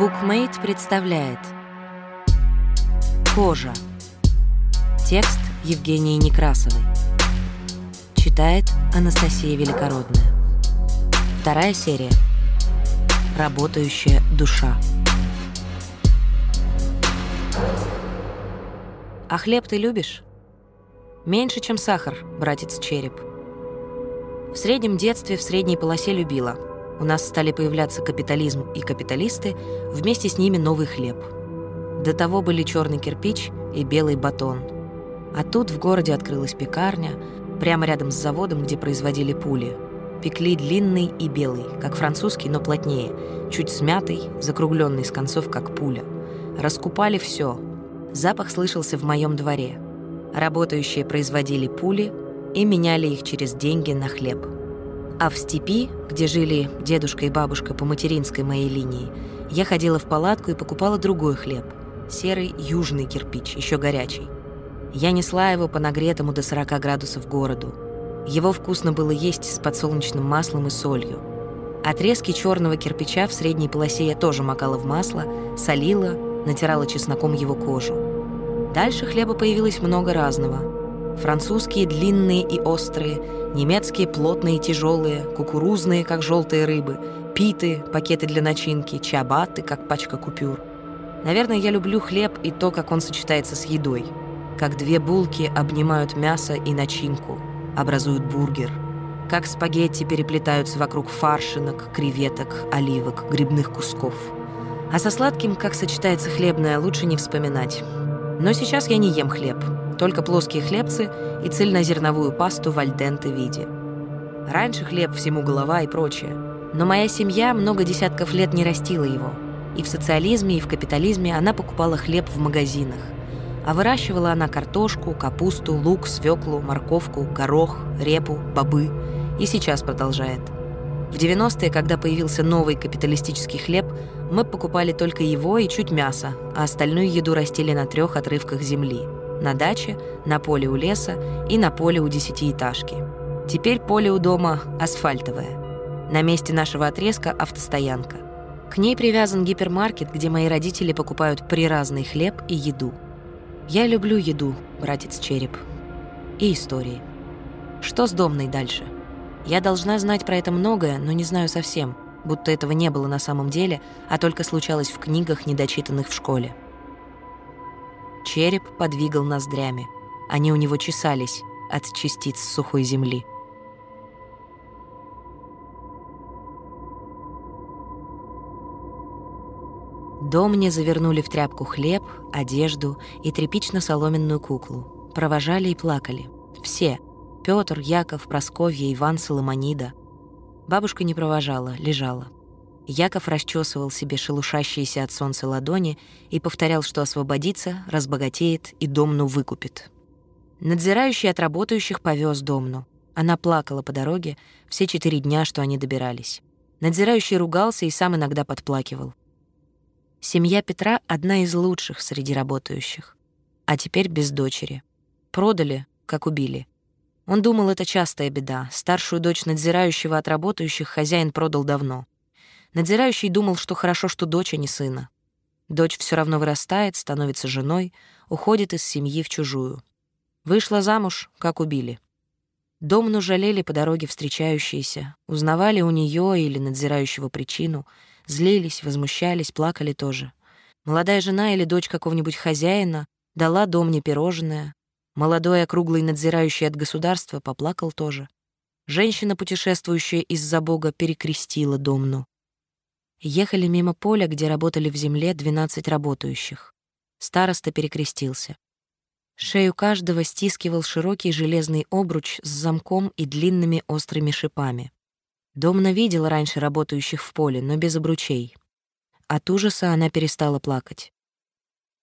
Букмейт представляет Кожа Текст Евгении Некрасовой. Читает Анастасия Великородная. Вторая серия. Работающая душа А хлеб ты любишь? Меньше, чем сахар, братец Череп. В среднем детстве в средней полосе любила – у нас стали появляться капитализм и капиталисты, вместе с ними новый хлеб. До того были черный кирпич и белый батон. А тут в городе открылась пекарня, прямо рядом с заводом, где производили пули. Пекли длинный и белый, как французский, но плотнее, чуть смятый, закругленный с концов, как пуля. Раскупали все. Запах слышался в моем дворе. Работающие производили пули и меняли их через деньги на хлеб. А в степи, где жили дедушка и бабушка по материнской моей линии, я ходила в палатку и покупала другой хлеб. Серый южный кирпич, еще горячий. Я несла его по нагретому до 40 градусов городу. Его вкусно было есть с подсолнечным маслом и солью. Отрезки черного кирпича в средней полосе я тоже макала в масло, солила, натирала чесноком его кожу. Дальше хлеба появилось много разного. Французские длинные и острые, немецкие плотные и тяжелые, кукурузные, как желтые рыбы, питы, пакеты для начинки, чабаты, как пачка купюр. Наверное, я люблю хлеб и то, как он сочетается с едой. Как две булки обнимают мясо и начинку, образуют бургер. Как спагетти переплетаются вокруг фаршинок, креветок, оливок, грибных кусков. А со сладким, как сочетается хлебное, лучше не вспоминать. Но сейчас я не ем хлеб только плоские хлебцы и цельнозерновую пасту в альденте виде. Раньше хлеб всему голова и прочее. Но моя семья много десятков лет не растила его. И в социализме, и в капитализме она покупала хлеб в магазинах. А выращивала она картошку, капусту, лук, свеклу, морковку, горох, репу, бобы. И сейчас продолжает. В 90-е, когда появился новый капиталистический хлеб, мы покупали только его и чуть мяса, а остальную еду растили на трех отрывках земли – на даче, на поле у леса и на поле у десятиэтажки. Теперь поле у дома асфальтовое. На месте нашего отрезка автостоянка. К ней привязан гипермаркет, где мои родители покупают приразный хлеб и еду. Я люблю еду, братец Череп. И истории. Что с Домной дальше? Я должна знать про это многое, но не знаю совсем, будто этого не было на самом деле, а только случалось в книгах, недочитанных в школе. Череп подвигал ноздрями. Они у него чесались от частиц сухой земли. Дом мне завернули в тряпку хлеб, одежду и тряпично-соломенную куклу. Провожали и плакали. Все. Петр, Яков, Просковья, Иван, Соломонида. Бабушка не провожала, лежала. Яков расчесывал себе шелушащиеся от солнца ладони и повторял, что освободится, разбогатеет и Домну выкупит. Надзирающий от работающих повез Домну. Она плакала по дороге все четыре дня, что они добирались. Надзирающий ругался и сам иногда подплакивал. Семья Петра — одна из лучших среди работающих. А теперь без дочери. Продали, как убили. Он думал, это частая беда. Старшую дочь надзирающего от работающих хозяин продал давно. Надзирающий думал, что хорошо, что дочь, а не сына. Дочь все равно вырастает, становится женой, уходит из семьи в чужую. Вышла замуж, как убили. Домну жалели по дороге встречающиеся, узнавали у нее или надзирающего причину, злились, возмущались, плакали тоже. Молодая жена или дочь какого-нибудь хозяина дала Домне пирожное, молодой округлый надзирающий от государства поплакал тоже. Женщина, путешествующая из-за Бога, перекрестила Домну. Ехали мимо поля, где работали в земле 12 работающих. Староста перекрестился. Шею каждого стискивал широкий железный обруч с замком и длинными острыми шипами. Домна видела раньше работающих в поле, но без обручей. От ужаса она перестала плакать.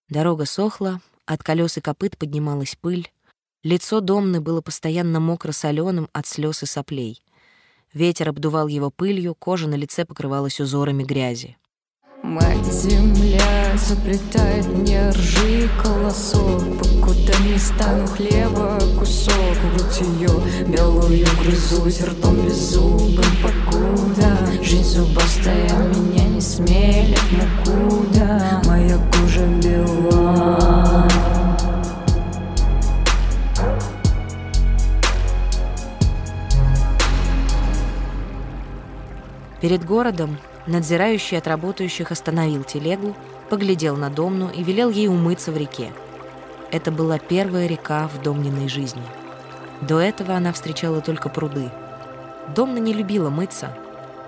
Дорога сохла, от колес и копыт поднималась пыль. Лицо Домны было постоянно мокро-солёным от слез и соплей. Ветер обдувал его пылью, кожа на лице покрывалась узорами грязи. Мать земля заплетает мне ржи колосок Покуда не стану хлеба кусок Грудь ее белую грызусь ртом беззубым Покуда Жизнь зубастая, меня не смелят муку, да Моя кожа бела Перед городом надзирающий от работающих остановил телегу, поглядел на Домну и велел ей умыться в реке. Это была первая река в Домниной жизни. До этого она встречала только пруды. Домна не любила мыться.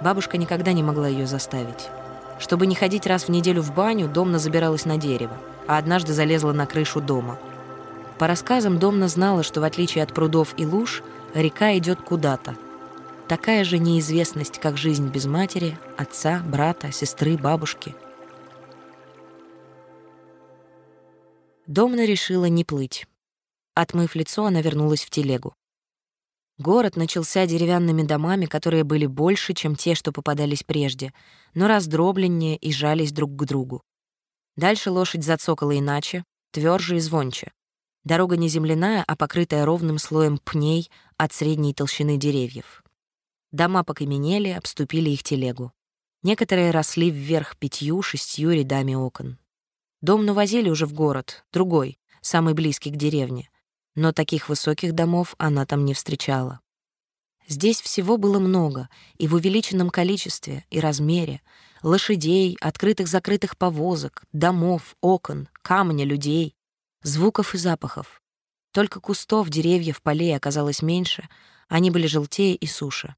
Бабушка никогда не могла ее заставить. Чтобы не ходить раз в неделю в баню, Домна забиралась на дерево, а однажды залезла на крышу дома. По рассказам Домна знала, что в отличие от прудов и луж, река идет куда-то. Такая же неизвестность, как жизнь без матери, отца, брата, сестры, бабушки — Домна решила не плыть. Отмыв лицо, она вернулась в телегу. Город начался деревянными домами, которые были больше, чем те, что попадались прежде, но раздробленнее и жались друг к другу. Дальше лошадь зацокала иначе, тверже и звонче. Дорога не земляная, а покрытая ровным слоем пней от средней толщины деревьев. Дома покаменели, обступили их телегу. Некоторые росли вверх пятью-шестью рядами окон. Дом навозили уже в город, другой, самый близкий к деревне. Но таких высоких домов она там не встречала. Здесь всего было много, и в увеличенном количестве и размере. Лошадей, открытых-закрытых повозок, домов, окон, камня, людей, звуков и запахов. Только кустов, деревьев, полей оказалось меньше, они были желтее и суше.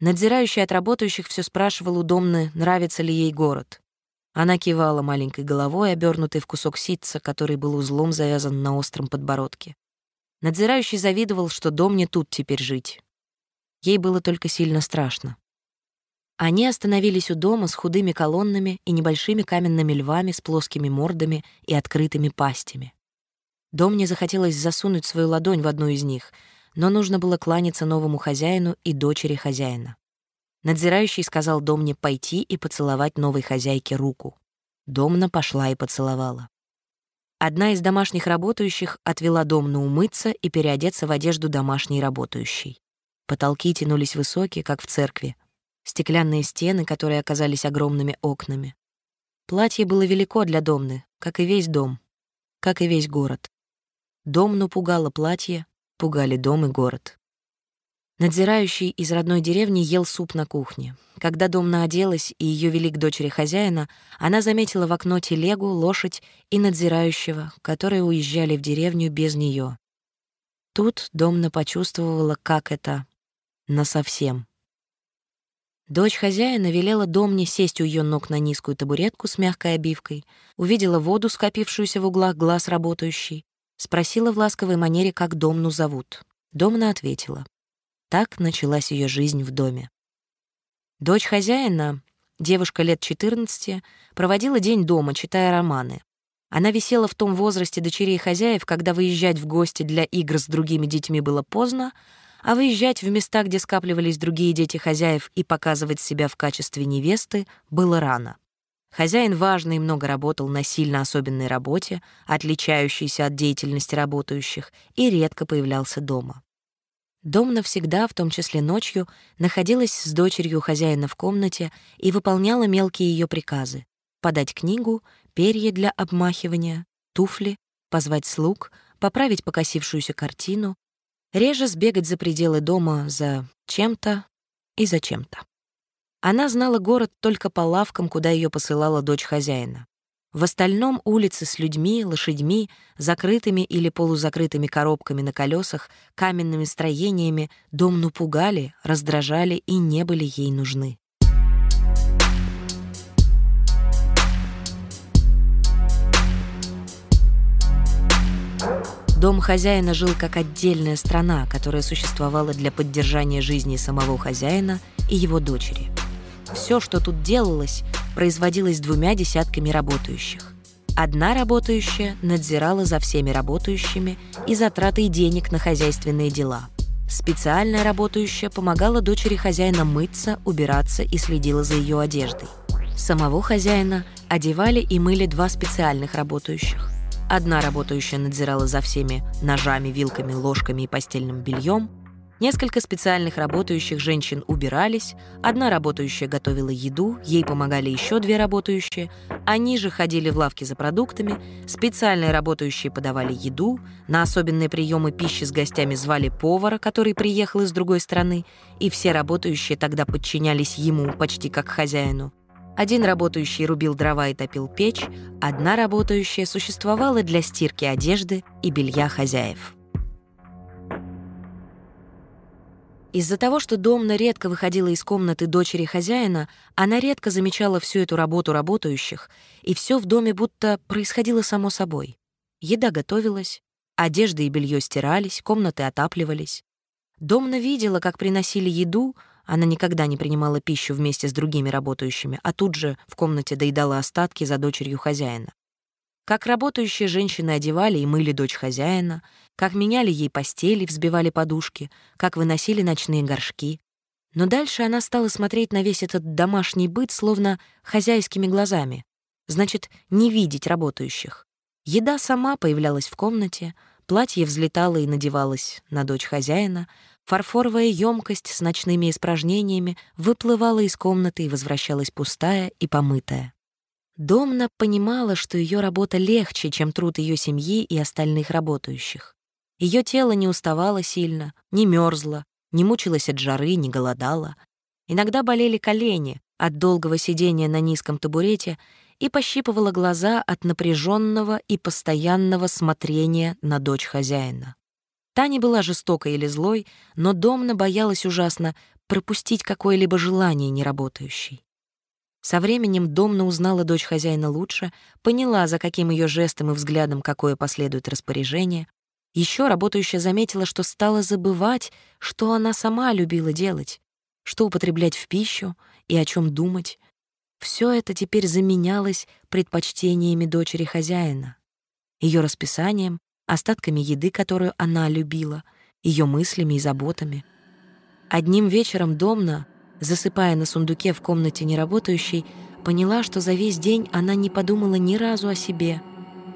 Надзирающий от работающих все спрашивал у Домны, нравится ли ей город. Она кивала маленькой головой, обернутой в кусок ситца, который был узлом завязан на остром подбородке. Надзирающий завидовал, что дом не тут теперь жить. Ей было только сильно страшно. Они остановились у дома с худыми колоннами и небольшими каменными львами с плоскими мордами и открытыми пастями. Дом не захотелось засунуть свою ладонь в одну из них, но нужно было кланяться новому хозяину и дочери хозяина. Надзирающий сказал Домне пойти и поцеловать новой хозяйке руку. Домна пошла и поцеловала. Одна из домашних работающих отвела Домну умыться и переодеться в одежду домашней работающей. Потолки тянулись высокие, как в церкви. Стеклянные стены, которые оказались огромными окнами. Платье было велико для Домны, как и весь дом, как и весь город. Домну пугало платье, пугали дом и город. Надзирающий из родной деревни ел суп на кухне. Когда Домна оделась и ее вели к дочери хозяина, она заметила в окно телегу, лошадь и надзирающего, которые уезжали в деревню без нее. Тут Домна почувствовала, как это насовсем. Дочь хозяина велела Домне сесть у ее ног на низкую табуретку с мягкой обивкой, увидела воду, скопившуюся в углах глаз работающей, спросила в ласковой манере, как Домну зовут. Домна ответила. Так началась ее жизнь в доме. Дочь хозяина, девушка лет 14, проводила день дома, читая романы. Она висела в том возрасте дочерей хозяев, когда выезжать в гости для игр с другими детьми было поздно, а выезжать в места, где скапливались другие дети хозяев и показывать себя в качестве невесты, было рано. Хозяин важно и много работал на сильно особенной работе, отличающейся от деятельности работающих, и редко появлялся дома. Дом навсегда, в том числе ночью, находилась с дочерью хозяина в комнате и выполняла мелкие ее приказы — подать книгу, перья для обмахивания, туфли, позвать слуг, поправить покосившуюся картину, реже сбегать за пределы дома за чем-то и за чем-то. Она знала город только по лавкам, куда ее посылала дочь хозяина. В остальном улицы с людьми, лошадьми, закрытыми или полузакрытыми коробками на колесах, каменными строениями дом напугали, раздражали и не были ей нужны. Дом хозяина жил как отдельная страна, которая существовала для поддержания жизни самого хозяина и его дочери. Все, что тут делалось, производилось двумя десятками работающих. Одна работающая надзирала за всеми работающими и затратой денег на хозяйственные дела. Специальная работающая помогала дочери хозяина мыться, убираться и следила за ее одеждой. Самого хозяина одевали и мыли два специальных работающих. Одна работающая надзирала за всеми ножами, вилками, ложками и постельным бельем, Несколько специальных работающих женщин убирались, одна работающая готовила еду, ей помогали еще две работающие, они же ходили в лавки за продуктами, специальные работающие подавали еду, на особенные приемы пищи с гостями звали повара, который приехал из другой страны, и все работающие тогда подчинялись ему почти как хозяину. Один работающий рубил дрова и топил печь, одна работающая существовала для стирки одежды и белья хозяев. Из-за того, что Домна редко выходила из комнаты дочери хозяина, она редко замечала всю эту работу работающих, и все в доме будто происходило само собой. Еда готовилась, одежда и белье стирались, комнаты отапливались. Домна видела, как приносили еду, она никогда не принимала пищу вместе с другими работающими, а тут же в комнате доедала остатки за дочерью хозяина. Как работающие женщины одевали и мыли дочь хозяина, как меняли ей постели, взбивали подушки, как выносили ночные горшки. Но дальше она стала смотреть на весь этот домашний быт словно хозяйскими глазами. Значит, не видеть работающих. Еда сама появлялась в комнате, платье взлетало и надевалось на дочь хозяина, фарфоровая емкость с ночными испражнениями выплывала из комнаты и возвращалась пустая и помытая. Домна понимала, что ее работа легче, чем труд ее семьи и остальных работающих. Ее тело не уставало сильно, не мерзло, не мучилось от жары, не голодало. Иногда болели колени от долгого сидения на низком табурете и пощипывала глаза от напряженного и постоянного смотрения на дочь хозяина. Та не была жестокой или злой, но Домна боялась ужасно пропустить какое-либо желание неработающей. Со временем Домна узнала дочь хозяина лучше, поняла, за каким ее жестом и взглядом какое последует распоряжение. Еще работающая заметила, что стала забывать, что она сама любила делать, что употреблять в пищу и о чем думать. Все это теперь заменялось предпочтениями дочери хозяина, ее расписанием, остатками еды, которую она любила, ее мыслями и заботами. Одним вечером Домна — засыпая на сундуке в комнате неработающей, поняла, что за весь день она не подумала ни разу о себе,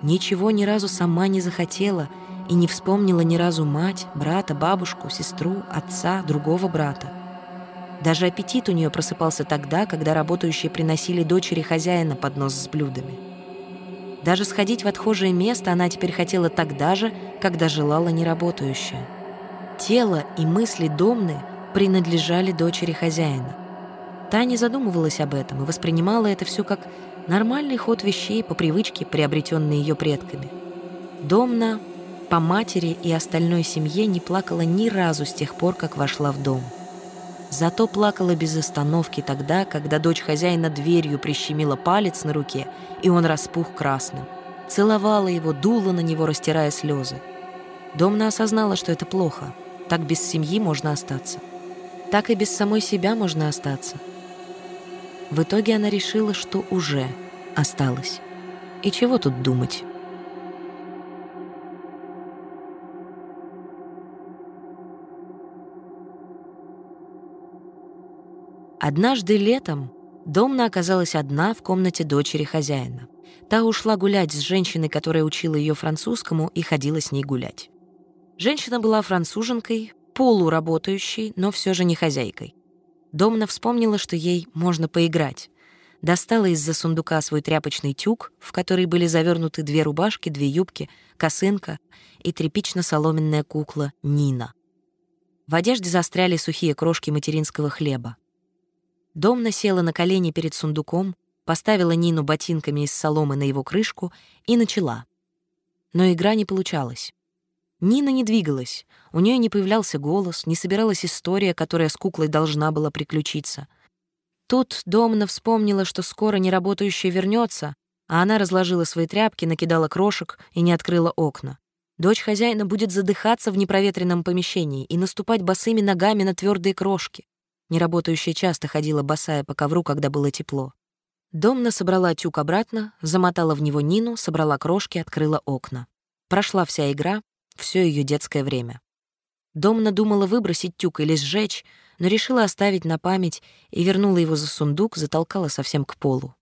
ничего ни разу сама не захотела и не вспомнила ни разу мать, брата, бабушку, сестру, отца, другого брата. Даже аппетит у нее просыпался тогда, когда работающие приносили дочери хозяина поднос с блюдами. Даже сходить в отхожее место она теперь хотела тогда же, когда желала неработающая. Тело и мысли Домны — принадлежали дочери хозяина. Та не задумывалась об этом и воспринимала это все как нормальный ход вещей по привычке, приобретенной ее предками. Домна по матери и остальной семье не плакала ни разу с тех пор, как вошла в дом. Зато плакала без остановки тогда, когда дочь хозяина дверью прищемила палец на руке, и он распух красным. Целовала его, дула на него, растирая слезы. Домна осознала, что это плохо. Так без семьи можно остаться так и без самой себя можно остаться. В итоге она решила, что уже осталась. И чего тут думать? Однажды летом Домна оказалась одна в комнате дочери хозяина. Та ушла гулять с женщиной, которая учила ее французскому, и ходила с ней гулять. Женщина была француженкой, полуработающей, но все же не хозяйкой. Домна вспомнила, что ей можно поиграть. Достала из-за сундука свой тряпочный тюк, в который были завернуты две рубашки, две юбки, косынка и тряпично-соломенная кукла Нина. В одежде застряли сухие крошки материнского хлеба. Домна села на колени перед сундуком, поставила Нину ботинками из соломы на его крышку и начала. Но игра не получалась. Нина не двигалась, у нее не появлялся голос, не собиралась история, которая с куклой должна была приключиться. Тут Домна вспомнила, что скоро неработающая вернется, а она разложила свои тряпки, накидала крошек и не открыла окна. Дочь хозяина будет задыхаться в непроветренном помещении и наступать босыми ногами на твердые крошки. Неработающая часто ходила босая по ковру, когда было тепло. Домна собрала тюк обратно, замотала в него Нину, собрала крошки, открыла окна. Прошла вся игра, все ее детское время. Дом надумала выбросить тюк или сжечь, но решила оставить на память и вернула его за сундук, затолкала совсем к полу.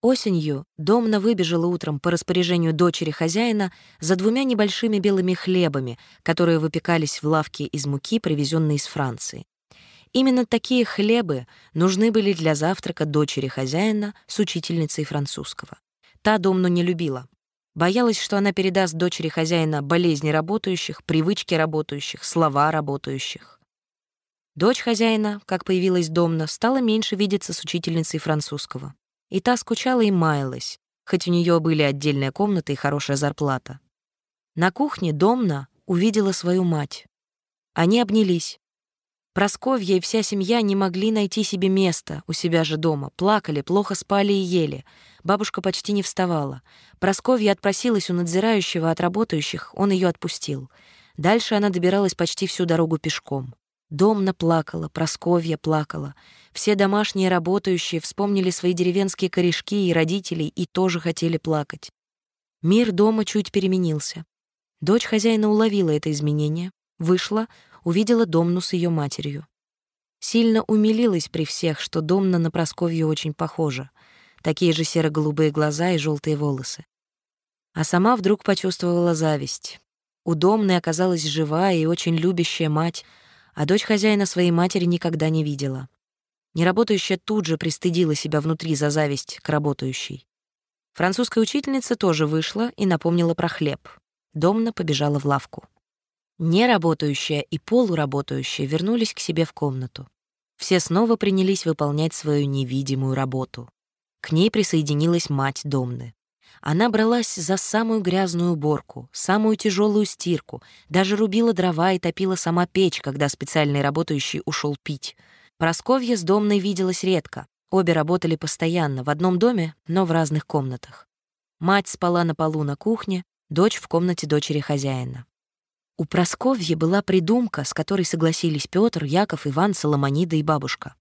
Осенью Домна выбежала утром по распоряжению дочери хозяина за двумя небольшими белыми хлебами, которые выпекались в лавке из муки, привезенной из Франции. Именно такие хлебы нужны были для завтрака дочери хозяина с учительницей французского. Та Домну не любила. Боялась, что она передаст дочери хозяина болезни работающих, привычки работающих, слова работающих. Дочь хозяина, как появилась Домна, стала меньше видеться с учительницей французского и та скучала и маялась, хоть у нее были отдельная комната и хорошая зарплата. На кухне Домна увидела свою мать. Они обнялись. Просковья и вся семья не могли найти себе места у себя же дома, плакали, плохо спали и ели. Бабушка почти не вставала. Просковья отпросилась у надзирающего от работающих, он ее отпустил. Дальше она добиралась почти всю дорогу пешком. Домна плакала, Просковья плакала. Все домашние работающие вспомнили свои деревенские корешки и родителей и тоже хотели плакать. Мир дома чуть переменился. Дочь хозяина уловила это изменение, вышла, увидела Домну с ее матерью. Сильно умилилась при всех, что Домна на Просковью очень похожа. Такие же серо-голубые глаза и желтые волосы. А сама вдруг почувствовала зависть. У Домны оказалась живая и очень любящая мать — а дочь хозяина своей матери никогда не видела. Неработающая тут же пристыдила себя внутри за зависть к работающей. Французская учительница тоже вышла и напомнила про хлеб. Домна побежала в лавку. Неработающая и полуработающая вернулись к себе в комнату. Все снова принялись выполнять свою невидимую работу. К ней присоединилась мать Домны. Она бралась за самую грязную уборку, самую тяжелую стирку, даже рубила дрова и топила сама печь, когда специальный работающий ушел пить. Просковья с Домной виделась редко. Обе работали постоянно, в одном доме, но в разных комнатах. Мать спала на полу на кухне, дочь в комнате дочери хозяина. У Просковьи была придумка, с которой согласились Петр, Яков, Иван, Соломонида и бабушка.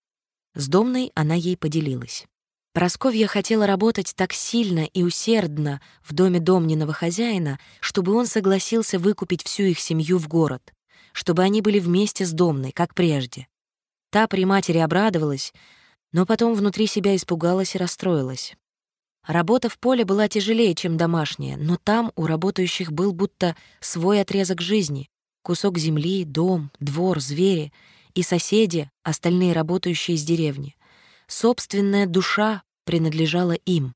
С Домной она ей поделилась. Просковья хотела работать так сильно и усердно в доме домниного хозяина, чтобы он согласился выкупить всю их семью в город, чтобы они были вместе с домной, как прежде. Та при матери обрадовалась, но потом внутри себя испугалась и расстроилась. Работа в поле была тяжелее, чем домашняя, но там у работающих был будто свой отрезок жизни. Кусок земли, дом, двор, звери и соседи, остальные работающие из деревни. Собственная душа принадлежала им.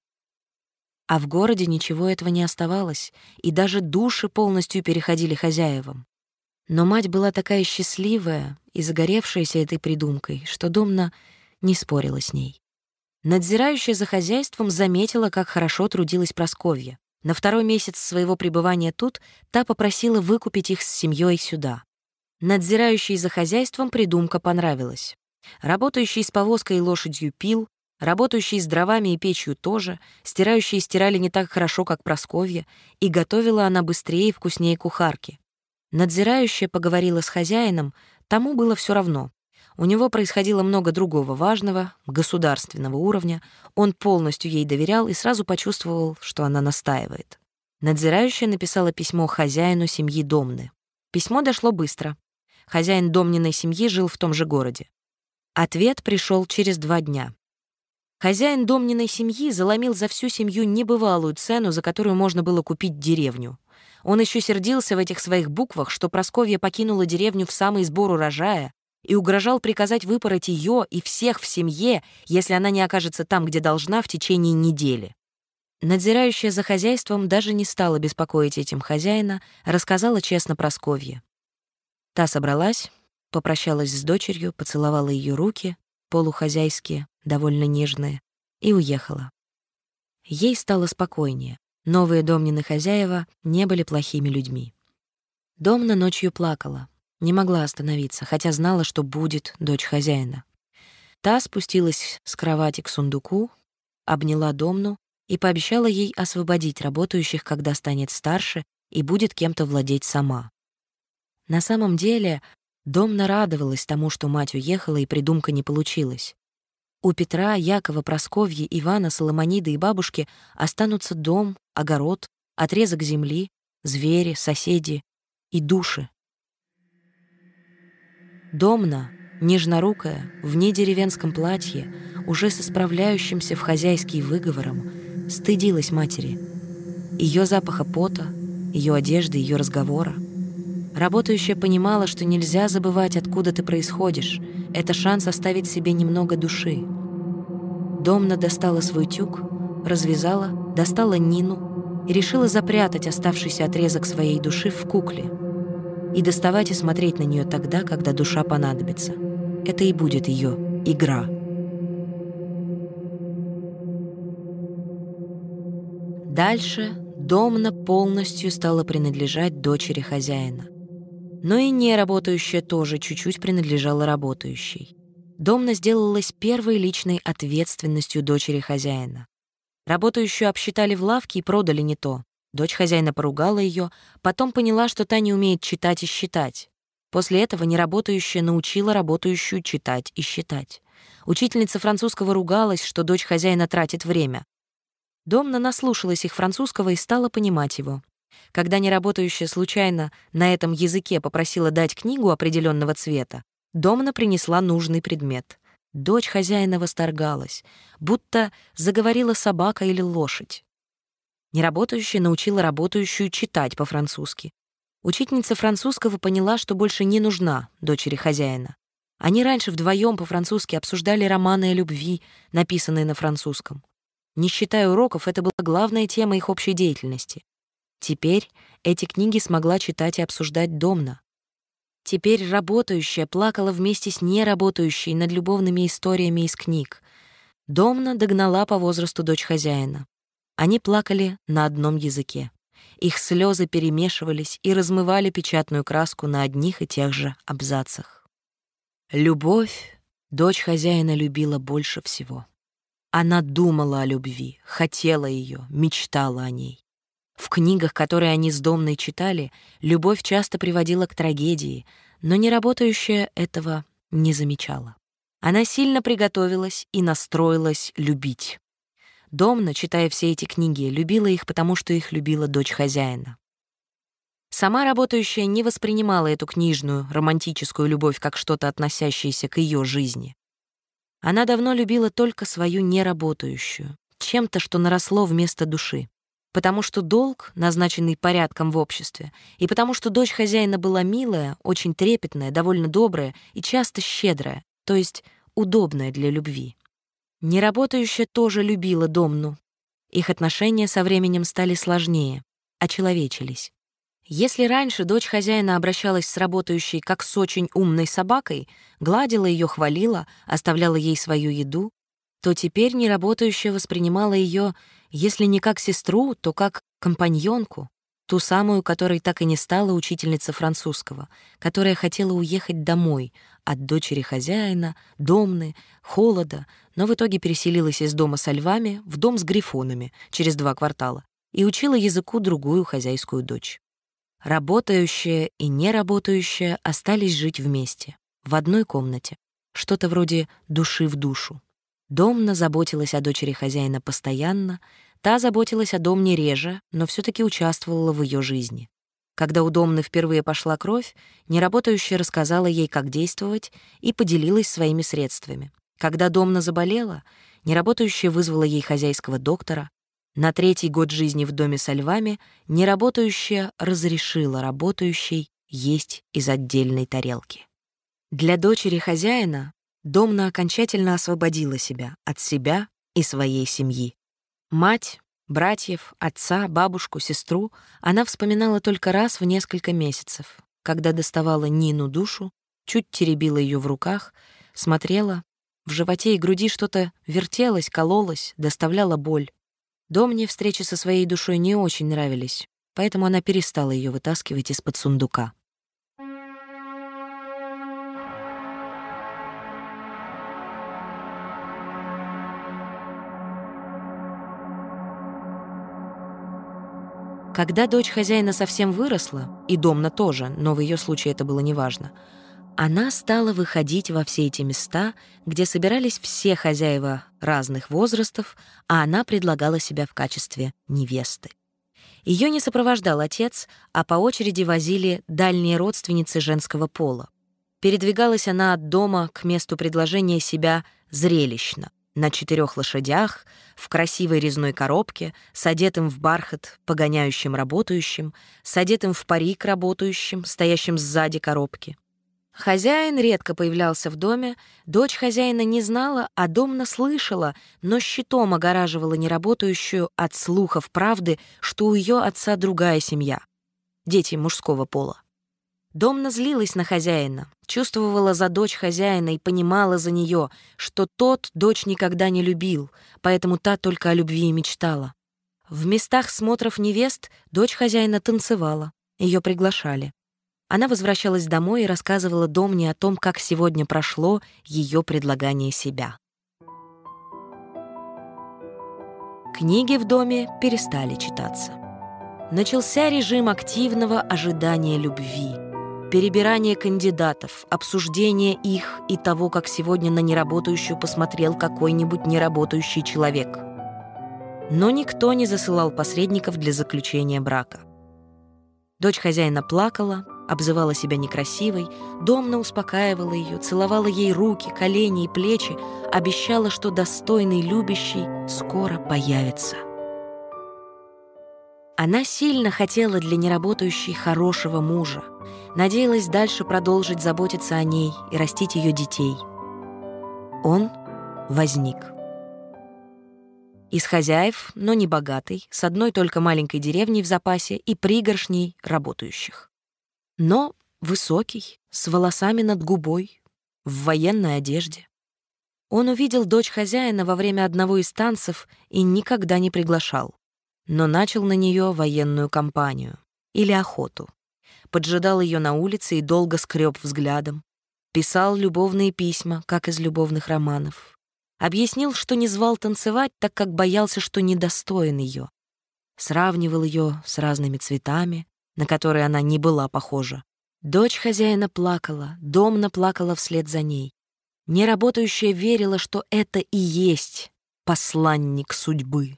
А в городе ничего этого не оставалось, и даже души полностью переходили хозяевам. Но мать была такая счастливая и загоревшаяся этой придумкой, что Домна не спорила с ней. Надзирающая за хозяйством заметила, как хорошо трудилась Просковья. На второй месяц своего пребывания тут та попросила выкупить их с семьей сюда. Надзирающей за хозяйством придумка понравилась. Работающий с повозкой и лошадью пил, Работающие с дровами и печью тоже, стирающие стирали не так хорошо, как Просковья, и готовила она быстрее и вкуснее кухарки. Надзирающая поговорила с хозяином, тому было все равно. У него происходило много другого важного, государственного уровня, он полностью ей доверял и сразу почувствовал, что она настаивает. Надзирающая написала письмо хозяину семьи Домны. Письмо дошло быстро. Хозяин Домниной семьи жил в том же городе. Ответ пришел через два дня. Хозяин домниной семьи заломил за всю семью небывалую цену, за которую можно было купить деревню. Он еще сердился в этих своих буквах, что Просковья покинула деревню в самый сбор урожая и угрожал приказать выпороть ее и всех в семье, если она не окажется там, где должна, в течение недели. Надзирающая за хозяйством даже не стала беспокоить этим хозяина, рассказала честно Просковье. Та собралась, попрощалась с дочерью, поцеловала ее руки, полухозяйские, довольно нежные, и уехала. Ей стало спокойнее. Новые Домнины хозяева не были плохими людьми. Домна ночью плакала, не могла остановиться, хотя знала, что будет дочь хозяина. Та спустилась с кровати к сундуку, обняла Домну и пообещала ей освободить работающих, когда станет старше и будет кем-то владеть сама. На самом деле Домна радовалась тому, что мать уехала и придумка не получилась. У Петра, Якова, Просковьи, Ивана, Соломониды и бабушки останутся дом, огород, отрезок земли, звери, соседи и души. Домна, нежнорукая, в недеревенском платье, уже с исправляющимся в хозяйский выговором, стыдилась матери. Ее запаха пота, ее одежды, ее разговора. Работающая понимала, что нельзя забывать, откуда ты происходишь. Это шанс оставить себе немного души. Домна достала свой тюк, развязала, достала Нину и решила запрятать оставшийся отрезок своей души в кукле и доставать и смотреть на нее тогда, когда душа понадобится. Это и будет ее игра. Дальше Домна полностью стала принадлежать дочери хозяина. Но и неработающая тоже чуть-чуть принадлежала работающей. Домна сделалась первой личной ответственностью дочери хозяина. Работающую обсчитали в лавке и продали не то. Дочь хозяина поругала ее, потом поняла, что та не умеет читать и считать. После этого неработающая научила работающую читать и считать. Учительница французского ругалась, что дочь хозяина тратит время. Домна наслушалась их французского и стала понимать его. Когда неработающая случайно на этом языке попросила дать книгу определенного цвета, Домна принесла нужный предмет. Дочь хозяина восторгалась, будто заговорила собака или лошадь. Неработающая научила работающую читать по-французски. Учительница французского поняла, что больше не нужна дочери хозяина. Они раньше вдвоем по-французски обсуждали романы о любви, написанные на французском. Не считая уроков, это была главная тема их общей деятельности. Теперь эти книги смогла читать и обсуждать домно. Теперь работающая плакала вместе с неработающей над любовными историями из книг. Домна догнала по возрасту дочь хозяина. Они плакали на одном языке. Их слезы перемешивались и размывали печатную краску на одних и тех же абзацах. Любовь дочь хозяина любила больше всего. Она думала о любви, хотела ее, мечтала о ней. В книгах, которые они с Домной читали, любовь часто приводила к трагедии, но неработающая этого не замечала. Она сильно приготовилась и настроилась любить. Домна, читая все эти книги, любила их, потому что их любила дочь хозяина. Сама работающая не воспринимала эту книжную, романтическую любовь как что-то относящееся к ее жизни. Она давно любила только свою неработающую, чем-то, что наросло вместо души. Потому что долг, назначенный порядком в обществе, и потому что дочь хозяина была милая, очень трепетная, довольно добрая и часто щедрая, то есть удобная для любви. Неработающая тоже любила Домну. Их отношения со временем стали сложнее, очеловечились. Если раньше дочь хозяина обращалась с работающей как с очень умной собакой, гладила ее, хвалила, оставляла ей свою еду, то теперь неработающая воспринимала ее, если не как сестру, то как компаньонку, ту самую, которой так и не стала учительница французского, которая хотела уехать домой от дочери хозяина, домны, холода, но в итоге переселилась из дома со львами в дом с грифонами через два квартала и учила языку другую хозяйскую дочь. Работающая и неработающая остались жить вместе, в одной комнате, что-то вроде души в душу. Домна заботилась о дочери хозяина постоянно, Та заботилась о Домне реже, но все таки участвовала в ее жизни. Когда у Домны впервые пошла кровь, неработающая рассказала ей, как действовать, и поделилась своими средствами. Когда Домна заболела, неработающая вызвала ей хозяйского доктора. На третий год жизни в доме со львами неработающая разрешила работающей есть из отдельной тарелки. Для дочери хозяина Домна окончательно освободила себя от себя и своей семьи. Мать, братьев, отца, бабушку, сестру она вспоминала только раз в несколько месяцев, когда доставала Нину душу, чуть теребила ее в руках, смотрела, в животе и груди что-то вертелось, кололось, доставляло боль. Домне встречи со своей душой не очень нравились, поэтому она перестала ее вытаскивать из-под сундука. Когда дочь хозяина совсем выросла, и Домна тоже, но в ее случае это было неважно, она стала выходить во все эти места, где собирались все хозяева разных возрастов, а она предлагала себя в качестве невесты. Ее не сопровождал отец, а по очереди возили дальние родственницы женского пола. Передвигалась она от дома к месту предложения себя зрелищно. На четырех лошадях, в красивой резной коробке, с одетым в бархат погоняющим работающим, с одетым в парик работающим, стоящим сзади коробки. Хозяин редко появлялся в доме, дочь хозяина не знала, а домна слышала, но щитом огораживала неработающую от слухов правды, что у ее отца другая семья. Дети мужского пола. Домна злилась на хозяина, чувствовала за дочь хозяина и понимала за нее, что тот дочь никогда не любил, поэтому та только о любви и мечтала. В местах смотров невест дочь хозяина танцевала, ее приглашали. Она возвращалась домой и рассказывала Домне о том, как сегодня прошло ее предлагание себя. Книги в доме перестали читаться. Начался режим активного ожидания любви — Перебирание кандидатов, обсуждение их и того, как сегодня на неработающую посмотрел какой-нибудь неработающий человек. Но никто не засылал посредников для заключения брака. Дочь хозяина плакала, обзывала себя некрасивой, домно успокаивала ее, целовала ей руки, колени и плечи, обещала, что достойный любящий скоро появится. Она сильно хотела для неработающей хорошего мужа, надеялась дальше продолжить заботиться о ней и растить ее детей. Он возник. Из хозяев, но не богатый, с одной только маленькой деревней в запасе и пригоршней работающих. Но высокий, с волосами над губой, в военной одежде. Он увидел дочь хозяина во время одного из танцев и никогда не приглашал, но начал на нее военную кампанию или охоту поджидал ее на улице и долго скреб взглядом. Писал любовные письма, как из любовных романов. Объяснил, что не звал танцевать, так как боялся, что недостоин ее. Сравнивал ее с разными цветами, на которые она не была похожа. Дочь хозяина плакала, домна плакала вслед за ней. Неработающая верила, что это и есть посланник судьбы.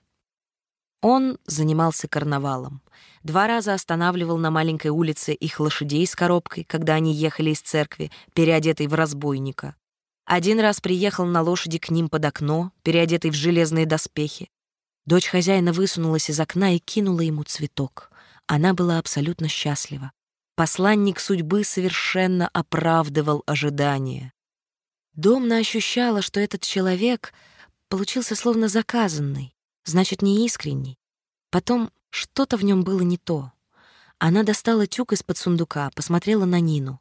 Он занимался карнавалом. Два раза останавливал на маленькой улице их лошадей с коробкой, когда они ехали из церкви, переодетый в разбойника. Один раз приехал на лошади к ним под окно, переодетый в железные доспехи. Дочь хозяина высунулась из окна и кинула ему цветок. Она была абсолютно счастлива. Посланник судьбы совершенно оправдывал ожидания. Домна ощущала, что этот человек получился словно заказанный, значит, неискренний. Потом что-то в нем было не то. Она достала тюк из-под сундука, посмотрела на Нину.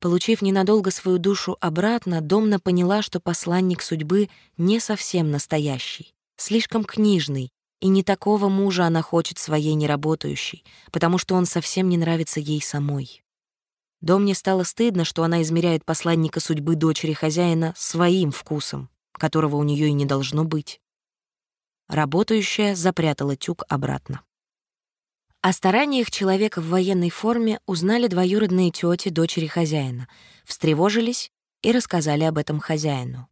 Получив ненадолго свою душу обратно, Домна поняла, что посланник судьбы не совсем настоящий, слишком книжный, и не такого мужа она хочет своей неработающей, потому что он совсем не нравится ей самой. Домне стало стыдно, что она измеряет посланника судьбы дочери хозяина своим вкусом, которого у нее и не должно быть. Работающая запрятала тюк обратно. О стараниях человека в военной форме узнали двоюродные тети дочери хозяина, встревожились и рассказали об этом хозяину.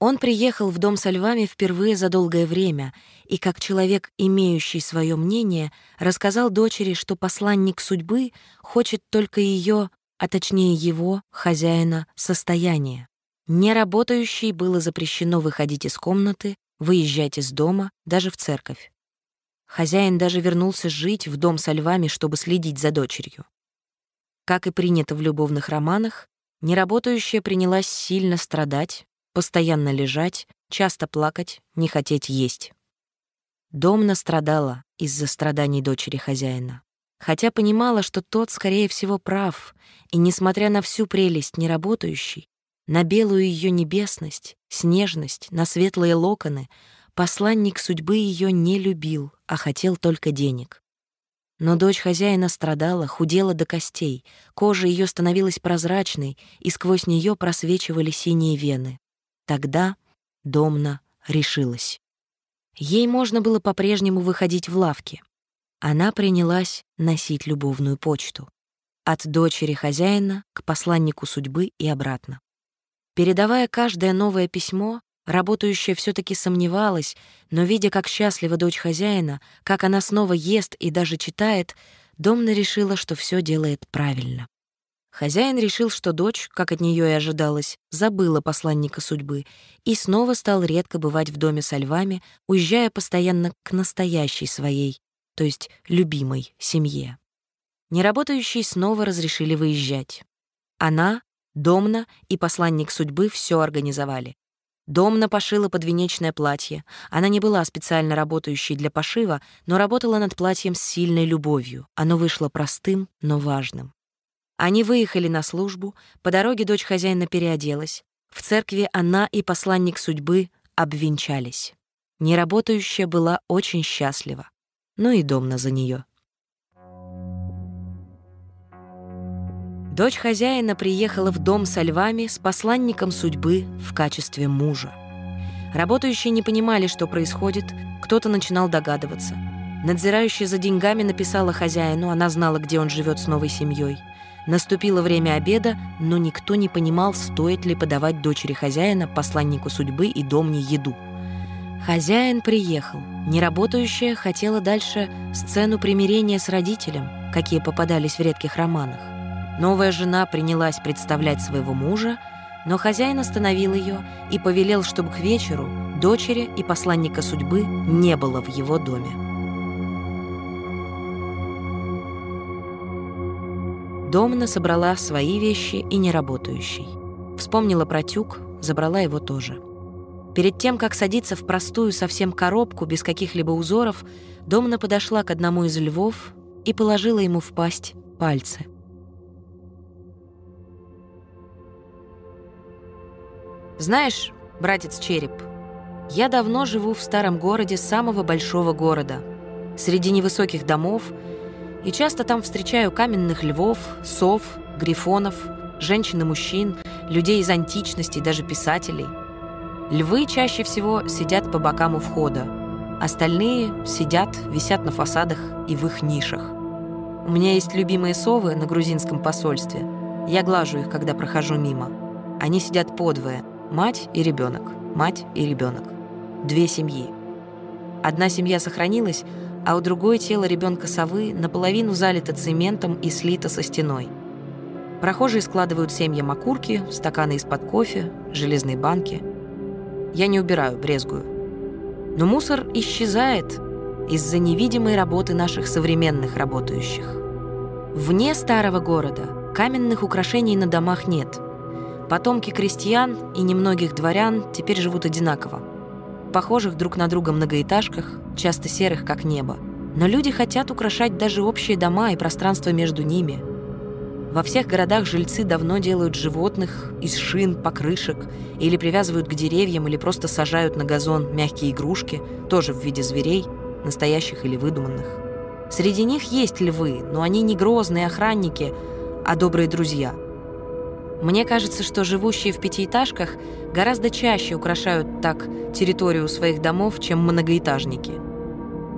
Он приехал в дом со львами впервые за долгое время и, как человек, имеющий свое мнение, рассказал дочери, что посланник судьбы хочет только ее, а точнее его, хозяина, состояние. Неработающей было запрещено выходить из комнаты, выезжать из дома, даже в церковь. Хозяин даже вернулся жить в дом со львами, чтобы следить за дочерью. Как и принято в любовных романах, неработающая принялась сильно страдать, постоянно лежать, часто плакать, не хотеть есть. Домна страдала из-за страданий дочери хозяина, хотя понимала, что тот, скорее всего, прав, и, несмотря на всю прелесть неработающей, на белую ее небесность, снежность, на светлые локоны посланник судьбы ее не любил, а хотел только денег. Но дочь хозяина страдала, худела до костей, кожа ее становилась прозрачной, и сквозь нее просвечивали синие вены. Тогда Домна решилась. Ей можно было по-прежнему выходить в лавки. Она принялась носить любовную почту. От дочери хозяина к посланнику судьбы и обратно. Передавая каждое новое письмо, работающая все таки сомневалась, но, видя, как счастлива дочь хозяина, как она снова ест и даже читает, Домна решила, что все делает правильно. Хозяин решил, что дочь, как от нее и ожидалось, забыла посланника судьбы и снова стал редко бывать в доме со львами, уезжая постоянно к настоящей своей, то есть любимой, семье. Неработающие снова разрешили выезжать. Она, Домна и посланник судьбы все организовали. Домна пошила подвенечное платье. Она не была специально работающей для пошива, но работала над платьем с сильной любовью. Оно вышло простым, но важным. Они выехали на службу, по дороге дочь хозяина переоделась. В церкви она и посланник судьбы обвенчались. Неработающая была очень счастлива. Ну и Домна за нее. Дочь хозяина приехала в дом со львами с посланником судьбы в качестве мужа. Работающие не понимали, что происходит, кто-то начинал догадываться. Надзирающая за деньгами написала хозяину, она знала, где он живет с новой семьей. Наступило время обеда, но никто не понимал, стоит ли подавать дочери хозяина, посланнику судьбы и домне еду. Хозяин приехал. Неработающая хотела дальше сцену примирения с родителем, какие попадались в редких романах. Новая жена принялась представлять своего мужа, но хозяин остановил ее и повелел, чтобы к вечеру дочери и посланника судьбы не было в его доме. Домна собрала свои вещи и неработающий. Вспомнила про тюк, забрала его тоже. Перед тем, как садиться в простую совсем коробку без каких-либо узоров, Домна подошла к одному из львов и положила ему в пасть пальцы — Знаешь, братец Череп, я давно живу в старом городе самого большого города, среди невысоких домов, и часто там встречаю каменных львов, сов, грифонов, женщин и мужчин, людей из античности, даже писателей. Львы чаще всего сидят по бокам у входа, остальные сидят, висят на фасадах и в их нишах. У меня есть любимые совы на грузинском посольстве. Я глажу их, когда прохожу мимо. Они сидят подвое — Мать и ребенок, мать и ребенок. Две семьи. Одна семья сохранилась, а у другой тело ребенка совы наполовину залито цементом и слито со стеной. Прохожие складывают семьям окурки, стаканы из-под кофе, железные банки. Я не убираю, брезгую. Но мусор исчезает из-за невидимой работы наших современных работающих. Вне старого города каменных украшений на домах нет – Потомки крестьян и немногих дворян теперь живут одинаково. Похожих друг на друга многоэтажках, часто серых, как небо. Но люди хотят украшать даже общие дома и пространство между ними. Во всех городах жильцы давно делают животных из шин, покрышек, или привязывают к деревьям, или просто сажают на газон мягкие игрушки, тоже в виде зверей, настоящих или выдуманных. Среди них есть львы, но они не грозные охранники, а добрые друзья – мне кажется, что живущие в пятиэтажках гораздо чаще украшают так территорию своих домов, чем многоэтажники.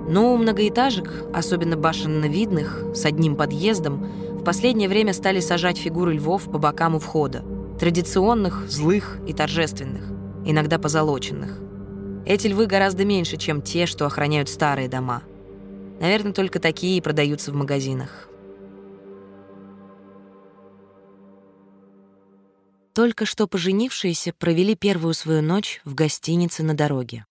Но у многоэтажек, особенно башенно-видных, с одним подъездом, в последнее время стали сажать фигуры львов по бокам у входа. Традиционных, злых и торжественных, иногда позолоченных. Эти львы гораздо меньше, чем те, что охраняют старые дома. Наверное, только такие и продаются в магазинах. Только что поженившиеся провели первую свою ночь в гостинице на дороге.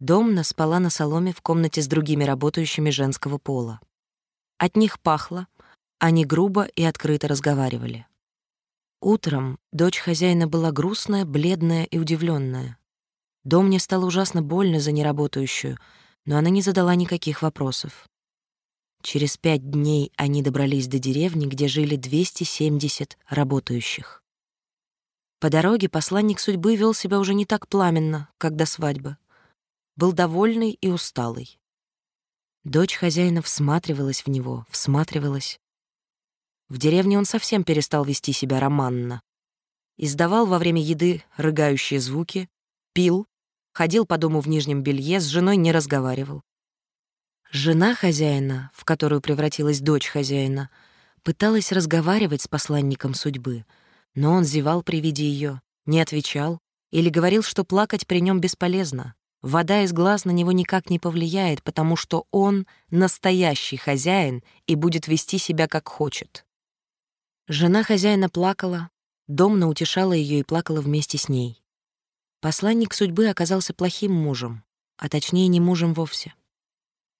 Домна спала на соломе в комнате с другими работающими женского пола. От них пахло, они грубо и открыто разговаривали. Утром дочь хозяина была грустная, бледная и удивленная. Домне стало ужасно больно за неработающую, но она не задала никаких вопросов. Через пять дней они добрались до деревни, где жили 270 работающих. По дороге посланник судьбы вел себя уже не так пламенно, как до свадьбы. Был довольный и усталый. Дочь хозяина всматривалась в него, всматривалась. В деревне он совсем перестал вести себя романно. Издавал во время еды рыгающие звуки, пил, ходил по дому в нижнем белье, с женой не разговаривал. Жена хозяина, в которую превратилась дочь хозяина, пыталась разговаривать с посланником судьбы — но он зевал при виде ее, не отвечал или говорил, что плакать при нем бесполезно. Вода из глаз на него никак не повлияет, потому что он настоящий хозяин и будет вести себя как хочет. Жена хозяина плакала, Домна утешала ее и плакала вместе с ней. Посланник судьбы оказался плохим мужем, а точнее не мужем вовсе.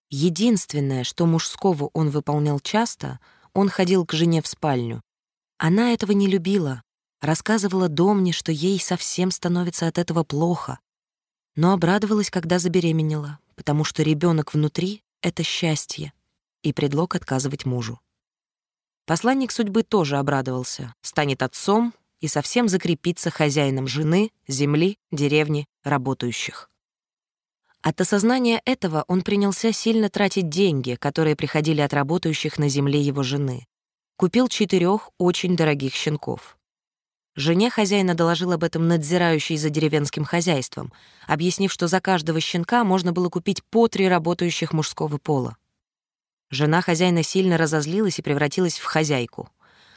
Единственное, что мужского он выполнял часто, он ходил к жене в спальню. Она этого не любила, рассказывала Домне, что ей совсем становится от этого плохо, но обрадовалась, когда забеременела, потому что ребенок внутри — это счастье и предлог отказывать мужу. Посланник судьбы тоже обрадовался, станет отцом и совсем закрепится хозяином жены, земли, деревни, работающих. От осознания этого он принялся сильно тратить деньги, которые приходили от работающих на земле его жены. Купил четырех очень дорогих щенков. Жене хозяина доложил об этом надзирающий за деревенским хозяйством, объяснив, что за каждого щенка можно было купить по три работающих мужского пола. Жена хозяина сильно разозлилась и превратилась в хозяйку.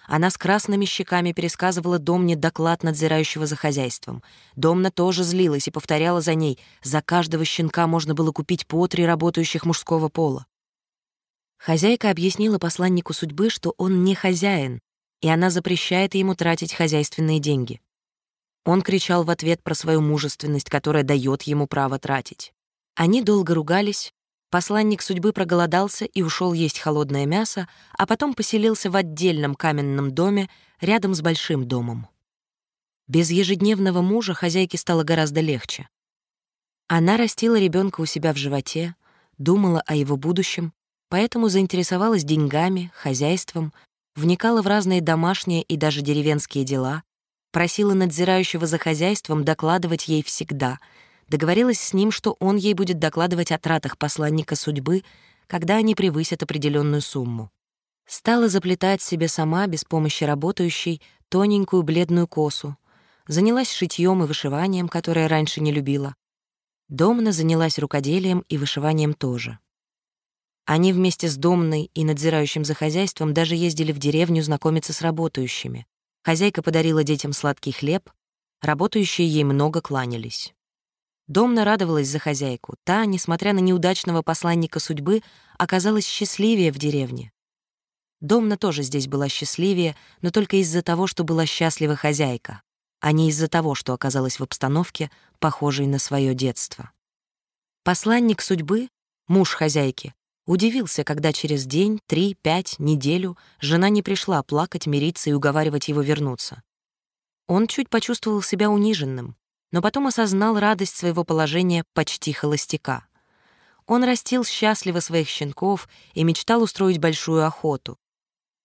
Она с красными щеками пересказывала Домне доклад надзирающего за хозяйством. Домна тоже злилась и повторяла за ней, за каждого щенка можно было купить по три работающих мужского пола. Хозяйка объяснила посланнику судьбы, что он не хозяин, и она запрещает ему тратить хозяйственные деньги. Он кричал в ответ про свою мужественность, которая дает ему право тратить. Они долго ругались, Посланник судьбы проголодался и ушел есть холодное мясо, а потом поселился в отдельном каменном доме рядом с большим домом. Без ежедневного мужа хозяйке стало гораздо легче. Она растила ребенка у себя в животе, думала о его будущем, поэтому заинтересовалась деньгами, хозяйством, вникала в разные домашние и даже деревенские дела, просила надзирающего за хозяйством докладывать ей всегда — договорилась с ним, что он ей будет докладывать о тратах посланника судьбы, когда они превысят определенную сумму. Стала заплетать себе сама, без помощи работающей, тоненькую бледную косу. Занялась шитьем и вышиванием, которое раньше не любила. Домна занялась рукоделием и вышиванием тоже. Они вместе с Домной и надзирающим за хозяйством даже ездили в деревню знакомиться с работающими. Хозяйка подарила детям сладкий хлеб, работающие ей много кланялись. Домна радовалась за хозяйку. Та, несмотря на неудачного посланника судьбы, оказалась счастливее в деревне. Домна тоже здесь была счастливее, но только из-за того, что была счастлива хозяйка, а не из-за того, что оказалась в обстановке, похожей на свое детство. Посланник судьбы, муж хозяйки, удивился, когда через день, три, пять, неделю жена не пришла плакать, мириться и уговаривать его вернуться. Он чуть почувствовал себя униженным, но потом осознал радость своего положения почти холостяка. Он растил счастливо своих щенков и мечтал устроить большую охоту.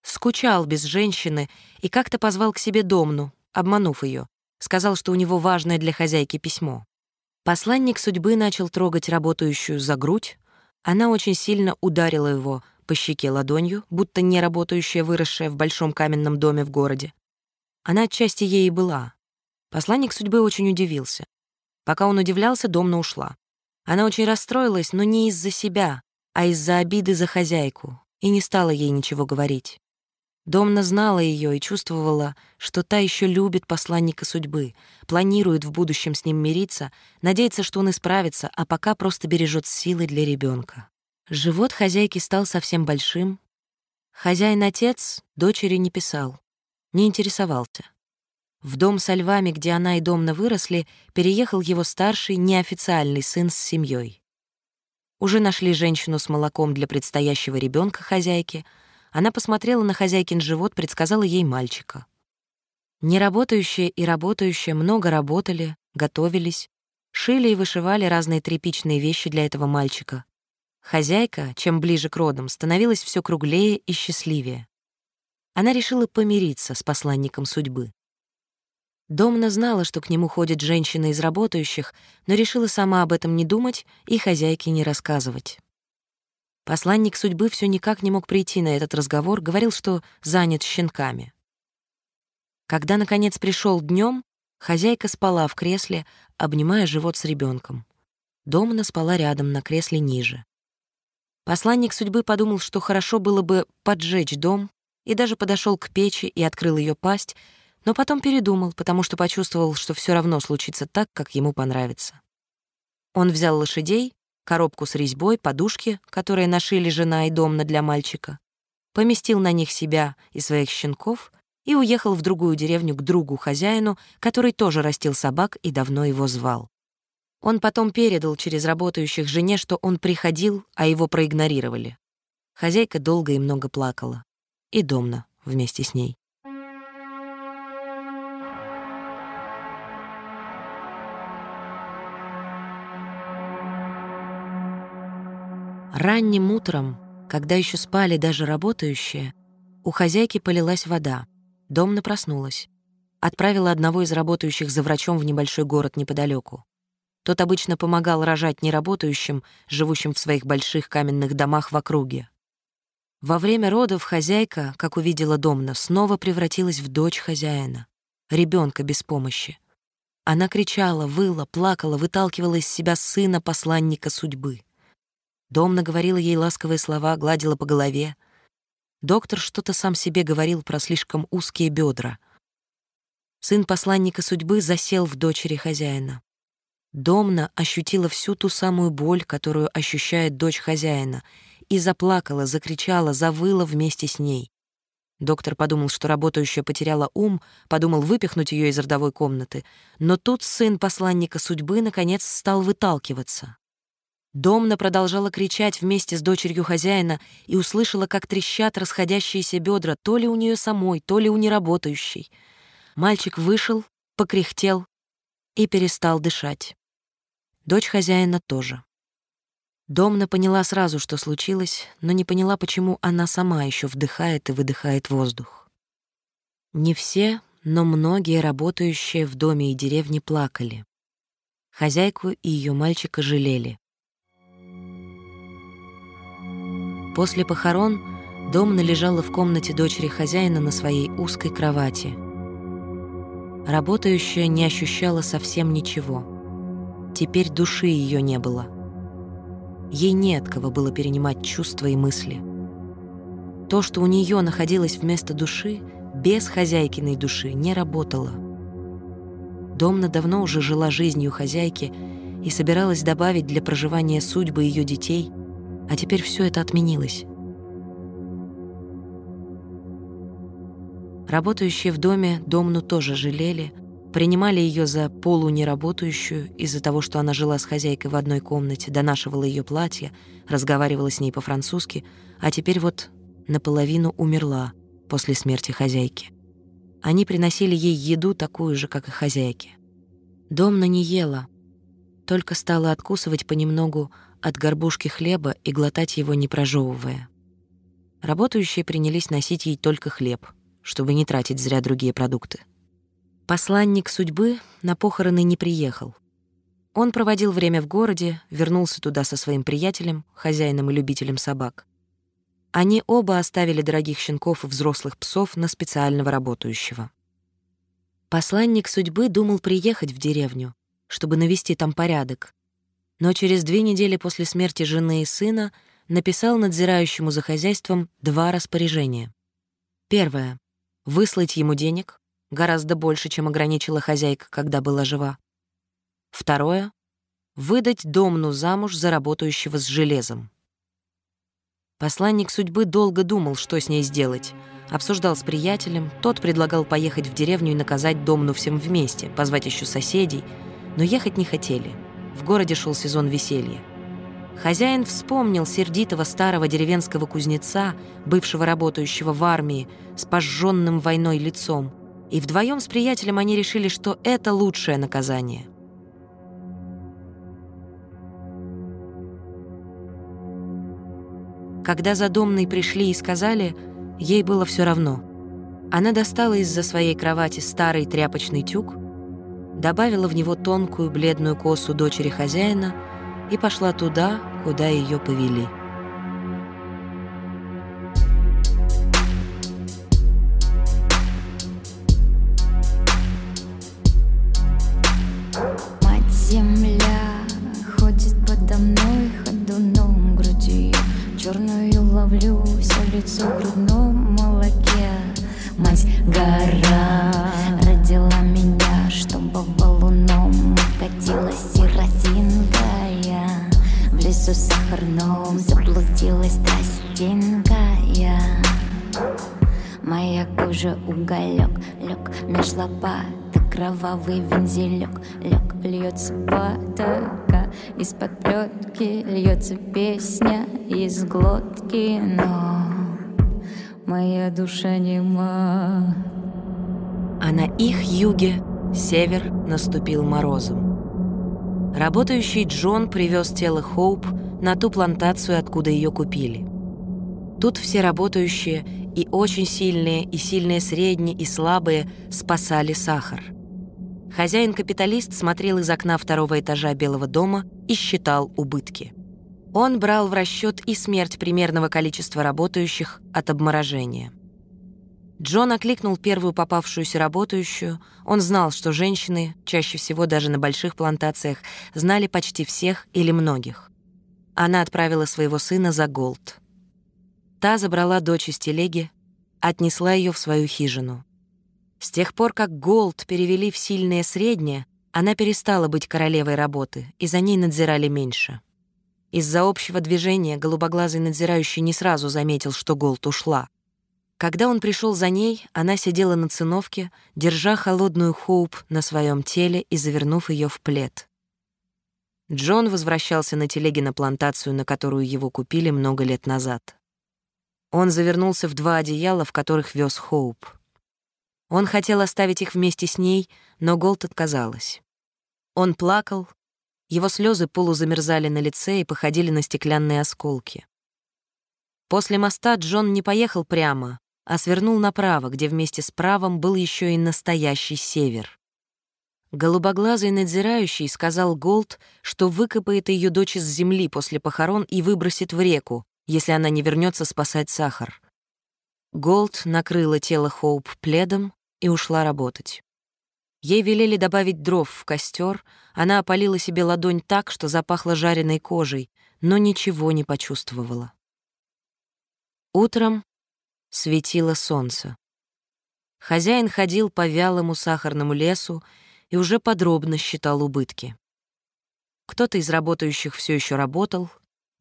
Скучал без женщины и как-то позвал к себе Домну, обманув ее, сказал, что у него важное для хозяйки письмо. Посланник судьбы начал трогать работающую за грудь, она очень сильно ударила его по щеке ладонью, будто не работающая, выросшая в большом каменном доме в городе. Она отчасти ей и была. Посланник судьбы очень удивился. Пока он удивлялся, Домна ушла. Она очень расстроилась, но не из-за себя, а из-за обиды за хозяйку, и не стала ей ничего говорить. Домна знала ее и чувствовала, что та еще любит посланника судьбы, планирует в будущем с ним мириться, надеется, что он исправится, а пока просто бережет силы для ребенка. Живот хозяйки стал совсем большим. Хозяин-отец дочери не писал, не интересовался. В дом со львами, где она и Домна выросли, переехал его старший неофициальный сын с семьей. Уже нашли женщину с молоком для предстоящего ребенка хозяйки. Она посмотрела на хозяйкин живот, предсказала ей мальчика. Неработающие и работающие много работали, готовились, шили и вышивали разные тряпичные вещи для этого мальчика. Хозяйка, чем ближе к родам, становилась все круглее и счастливее. Она решила помириться с посланником судьбы. Домна знала, что к нему ходит женщина из работающих, но решила сама об этом не думать и хозяйке не рассказывать. Посланник судьбы все никак не мог прийти на этот разговор, говорил, что занят щенками. Когда, наконец, пришел днем, хозяйка спала в кресле, обнимая живот с ребенком. Домна спала рядом, на кресле ниже. Посланник судьбы подумал, что хорошо было бы поджечь дом, и даже подошел к печи и открыл ее пасть, но потом передумал, потому что почувствовал, что все равно случится так, как ему понравится. Он взял лошадей, коробку с резьбой, подушки, которые нашили жена и домна для мальчика, поместил на них себя и своих щенков и уехал в другую деревню к другу-хозяину, который тоже растил собак и давно его звал. Он потом передал через работающих жене, что он приходил, а его проигнорировали. Хозяйка долго и много плакала. И Домна вместе с ней. Ранним утром, когда еще спали даже работающие, у хозяйки полилась вода. Домна проснулась. Отправила одного из работающих за врачом в небольшой город неподалеку. Тот обычно помогал рожать неработающим, живущим в своих больших каменных домах в округе. Во время родов хозяйка, как увидела Домна, снова превратилась в дочь хозяина, ребенка без помощи. Она кричала, выла, плакала, выталкивала из себя сына посланника судьбы. Домна говорила ей ласковые слова, гладила по голове. Доктор что-то сам себе говорил про слишком узкие бедра. Сын посланника судьбы засел в дочери хозяина. Домна ощутила всю ту самую боль, которую ощущает дочь хозяина, и заплакала, закричала, завыла вместе с ней. Доктор подумал, что работающая потеряла ум, подумал выпихнуть ее из родовой комнаты, но тут сын посланника судьбы наконец стал выталкиваться. Домна продолжала кричать вместе с дочерью хозяина и услышала, как трещат расходящиеся бедра то ли у нее самой, то ли у неработающей. Мальчик вышел, покряхтел и перестал дышать. Дочь хозяина тоже. Домна поняла сразу, что случилось, но не поняла, почему она сама еще вдыхает и выдыхает воздух. Не все, но многие работающие в доме и деревне плакали. Хозяйку и ее мальчика жалели. После похорон Домна лежала в комнате дочери хозяина на своей узкой кровати. Работающая не ощущала совсем ничего. Теперь души ее не было. Ей не от кого было перенимать чувства и мысли. То, что у нее находилось вместо души, без хозяйкиной души не работало. Домна давно уже жила жизнью хозяйки и собиралась добавить для проживания судьбы ее детей – а теперь все это отменилось. Работающие в доме Домну тоже жалели, принимали ее за полунеработающую из-за того, что она жила с хозяйкой в одной комнате, донашивала ее платье, разговаривала с ней по-французски, а теперь вот наполовину умерла после смерти хозяйки. Они приносили ей еду такую же, как и хозяйки. Домна не ела, только стала откусывать понемногу от горбушки хлеба и глотать его, не прожевывая. Работающие принялись носить ей только хлеб, чтобы не тратить зря другие продукты. Посланник судьбы на похороны не приехал. Он проводил время в городе, вернулся туда со своим приятелем, хозяином и любителем собак. Они оба оставили дорогих щенков и взрослых псов на специального работающего. Посланник судьбы думал приехать в деревню, чтобы навести там порядок, но через две недели после смерти жены и сына написал надзирающему за хозяйством два распоряжения. Первое — выслать ему денег, гораздо больше, чем ограничила хозяйка, когда была жива. Второе — выдать Домну замуж за работающего с железом. Посланник судьбы долго думал, что с ней сделать. Обсуждал с приятелем, тот предлагал поехать в деревню и наказать Домну всем вместе, позвать еще соседей, но ехать не хотели — в городе шел сезон веселья. Хозяин вспомнил сердитого старого деревенского кузнеца, бывшего работающего в армии, с пожженным войной лицом, и вдвоем с приятелем они решили, что это лучшее наказание. Когда за домной пришли и сказали, ей было все равно. Она достала из-за своей кровати старый тряпочный тюк, добавила в него тонкую бледную косу дочери хозяина и пошла туда, куда ее повели. Мать земля ходит подо мной ходуном грудью. Черную ловлю все лицо в грудном молоке. Мать гора лесу сахарном заблудилась тростинка я. Моя кожа уголек, лег меж лопаток Кровавый вензелек, лег, льется потока Из-под плетки льется песня из глотки Но моя душа нема. А на их юге север наступил морозом. Работающий Джон привез тело Хоуп на ту плантацию, откуда ее купили. Тут все работающие, и очень сильные, и сильные средние, и слабые, спасали сахар. Хозяин-капиталист смотрел из окна второго этажа Белого дома и считал убытки. Он брал в расчет и смерть примерного количества работающих от обморожения. Джон окликнул первую попавшуюся работающую. Он знал, что женщины, чаще всего даже на больших плантациях, знали почти всех или многих. Она отправила своего сына за Голд. Та забрала дочь из телеги, отнесла ее в свою хижину. С тех пор, как Голд перевели в сильное среднее, она перестала быть королевой работы, и за ней надзирали меньше. Из-за общего движения голубоглазый надзирающий не сразу заметил, что Голд ушла. Когда он пришел за ней, она сидела на циновке, держа холодную Хоуп на своем теле и завернув ее в плед. Джон возвращался на телеге на плантацию, на которую его купили много лет назад. Он завернулся в два одеяла, в которых вез Хоуп. Он хотел оставить их вместе с ней, но Голд отказалась. Он плакал, его слезы полузамерзали на лице и походили на стеклянные осколки. После моста Джон не поехал прямо, а свернул направо, где вместе с правом был еще и настоящий север. Голубоглазый надзирающий сказал Голд, что выкопает ее дочь из земли после похорон и выбросит в реку, если она не вернется спасать сахар. Голд накрыла тело Хоуп пледом и ушла работать. Ей велели добавить дров в костер, она опалила себе ладонь так, что запахло жареной кожей, но ничего не почувствовала. Утром светило солнце. Хозяин ходил по вялому сахарному лесу и уже подробно считал убытки. Кто-то из работающих все еще работал,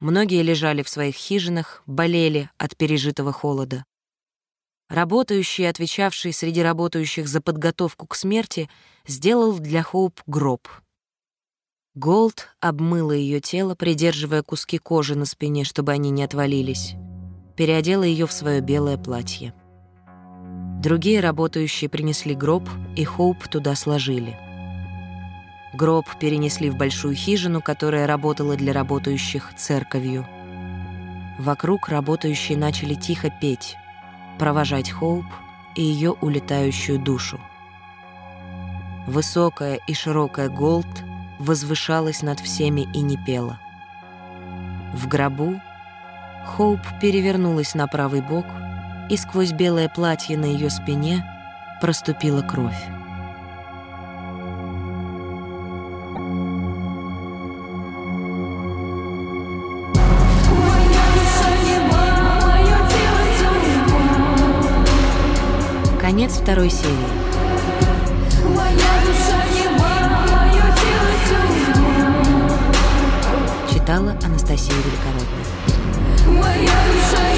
Многие лежали в своих хижинах, болели от пережитого холода. Работающий, отвечавший среди работающих за подготовку к смерти, сделал для Хоуп гроб. Голд обмыла ее тело, придерживая куски кожи на спине, чтобы они не отвалились. Переодела ее в свое белое платье. Другие работающие принесли гроб, и Хоуп туда сложили — Гроб перенесли в большую хижину, которая работала для работающих церковью. Вокруг работающие начали тихо петь, провожать Хоуп и ее улетающую душу. Высокая и широкая Голд возвышалась над всеми и не пела. В гробу Хоуп перевернулась на правый бок, и сквозь белое платье на ее спине проступила кровь. Конец второй серии. Читала Анастасия Великородная. 我有你。